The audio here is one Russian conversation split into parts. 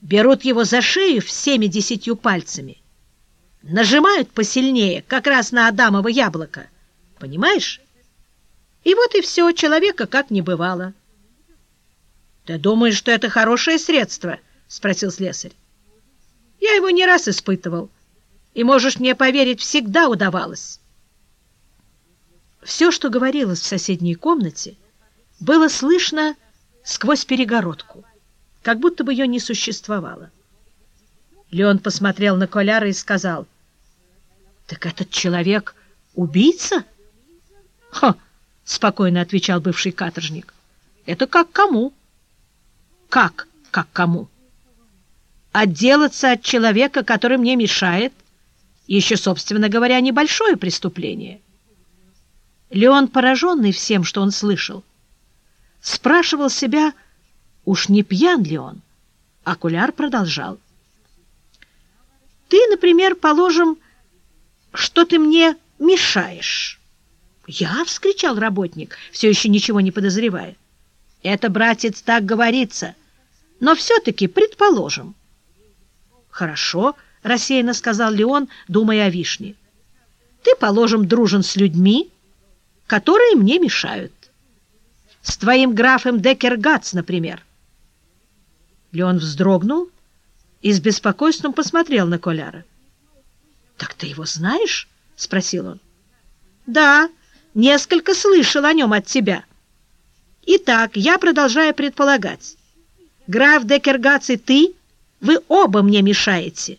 берут его за шею всеми десятью пальцами, нажимают посильнее, как раз на Адамово яблоко. Понимаешь? И вот и все, человека как не бывало. — Ты думаешь, что это хорошее средство? — спросил слесарь. — Я его не раз испытывал, и, можешь мне поверить, всегда удавалось. Все, что говорилось в соседней комнате, было слышно сквозь перегородку, как будто бы ее не существовало. Леон посмотрел на Коляра и сказал, «Так этот человек убийца?» «Ха!» — спокойно отвечал бывший каторжник. «Это как кому?» «Как как кому?» «Отделаться от человека, который мне мешает, еще, собственно говоря, небольшое преступление». Леон, пораженный всем, что он слышал, спрашивал себя, уж не пьян ли он. Окуляр продолжал. «Ты, например, положим, что ты мне мешаешь». «Я?» — вскричал работник, все еще ничего не подозревая. «Это, братец, так говорится, но все-таки предположим». «Хорошо», — рассеянно сказал Леон, думая о вишне. «Ты, положим, дружен с людьми, которые мне мешают. С твоим графом Деккергац, например». Леон вздрогнул и с беспокойством посмотрел на Коляра. «Так ты его знаешь?» — спросил он. «Да, несколько слышал о нем от тебя. Итак, я продолжаю предполагать. Граф Декергац и ты, вы оба мне мешаете.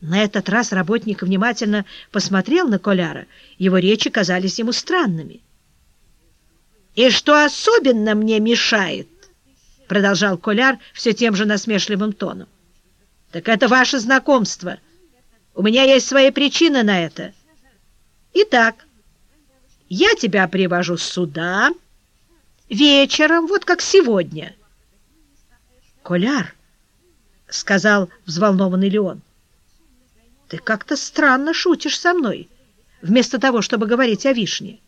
На этот раз работник внимательно посмотрел на Коляра. Его речи казались ему странными. «И что особенно мне мешает?» — продолжал Коляр все тем же насмешливым тоном. «Так это ваше знакомство. У меня есть свои причины на это. Итак, я тебя привожу сюда вечером, вот как сегодня. Коляр, — сказал взволнованный Леон, — ты как-то странно шутишь со мной, вместо того, чтобы говорить о вишне.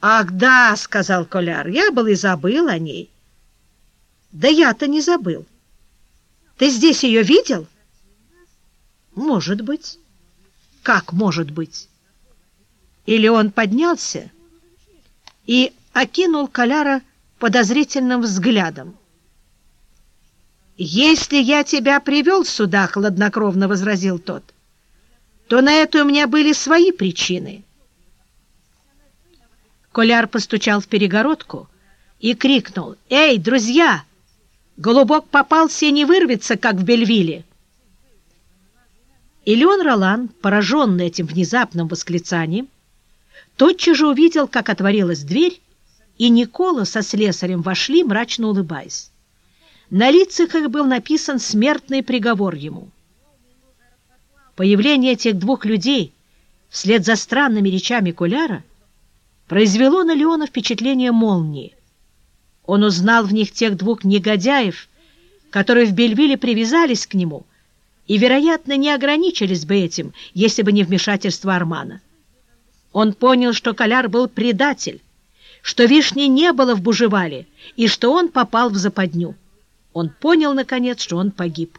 Ах, да, — сказал Коляр, — я был и забыл о ней. Да я-то не забыл. Ты здесь ее видел? Может быть. Как может быть? Или он поднялся и окинул Коляра подозрительным взглядом. «Если я тебя привел сюда, — хладнокровно возразил тот, — то на это у меня были свои причины». Коляр постучал в перегородку и крикнул, «Эй, друзья! Голубок попался и не вырвется, как в Бельвиле!» И Леон Ролан, пораженный этим внезапным восклицанием, тотчас же увидел, как отворилась дверь, и Никола со слесарем вошли, мрачно улыбаясь. На лицах их был написан смертный приговор ему. Появление этих двух людей вслед за странными речами Куляра произвело на Леона впечатление молнии. Он узнал в них тех двух негодяев, которые в Бельвиле привязались к нему и, вероятно, не ограничились бы этим, если бы не вмешательство Армана. Он понял, что Коляр был предатель, что вишни не было в Бужевале и что он попал в западню. Он понял, наконец, что он погиб.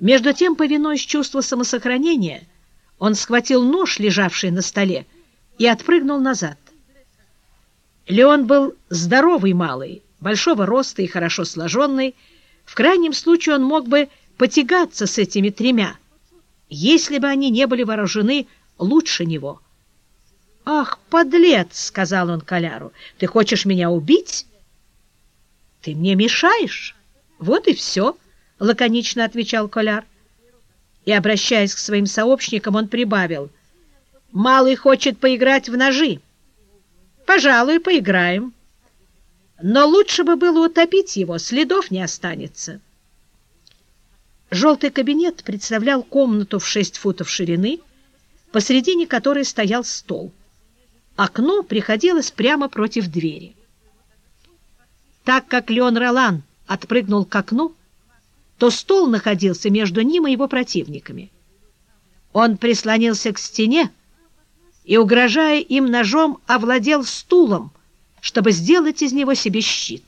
Между тем, повинуясь чувству самосохранения, он схватил нож, лежавший на столе, и отпрыгнул назад. Леон был здоровый малый, большого роста и хорошо сложенный. В крайнем случае он мог бы потягаться с этими тремя, если бы они не были вооружены лучше него. «Ах, подлец!» — сказал он Коляру. «Ты хочешь меня убить?» «Ты мне мешаешь?» «Вот и все», — лаконично отвечал Коляр. И, обращаясь к своим сообщникам, он прибавил. «Малый хочет поиграть в ножи. Пожалуй, поиграем. Но лучше бы было утопить его, следов не останется». Желтый кабинет представлял комнату в шесть футов ширины, посредине которой стоял стол. Окно приходилось прямо против двери. Так как Леон Ролан отпрыгнул к окну, то стол находился между ним и его противниками. Он прислонился к стене и, угрожая им ножом, овладел стулом, чтобы сделать из него себе щит.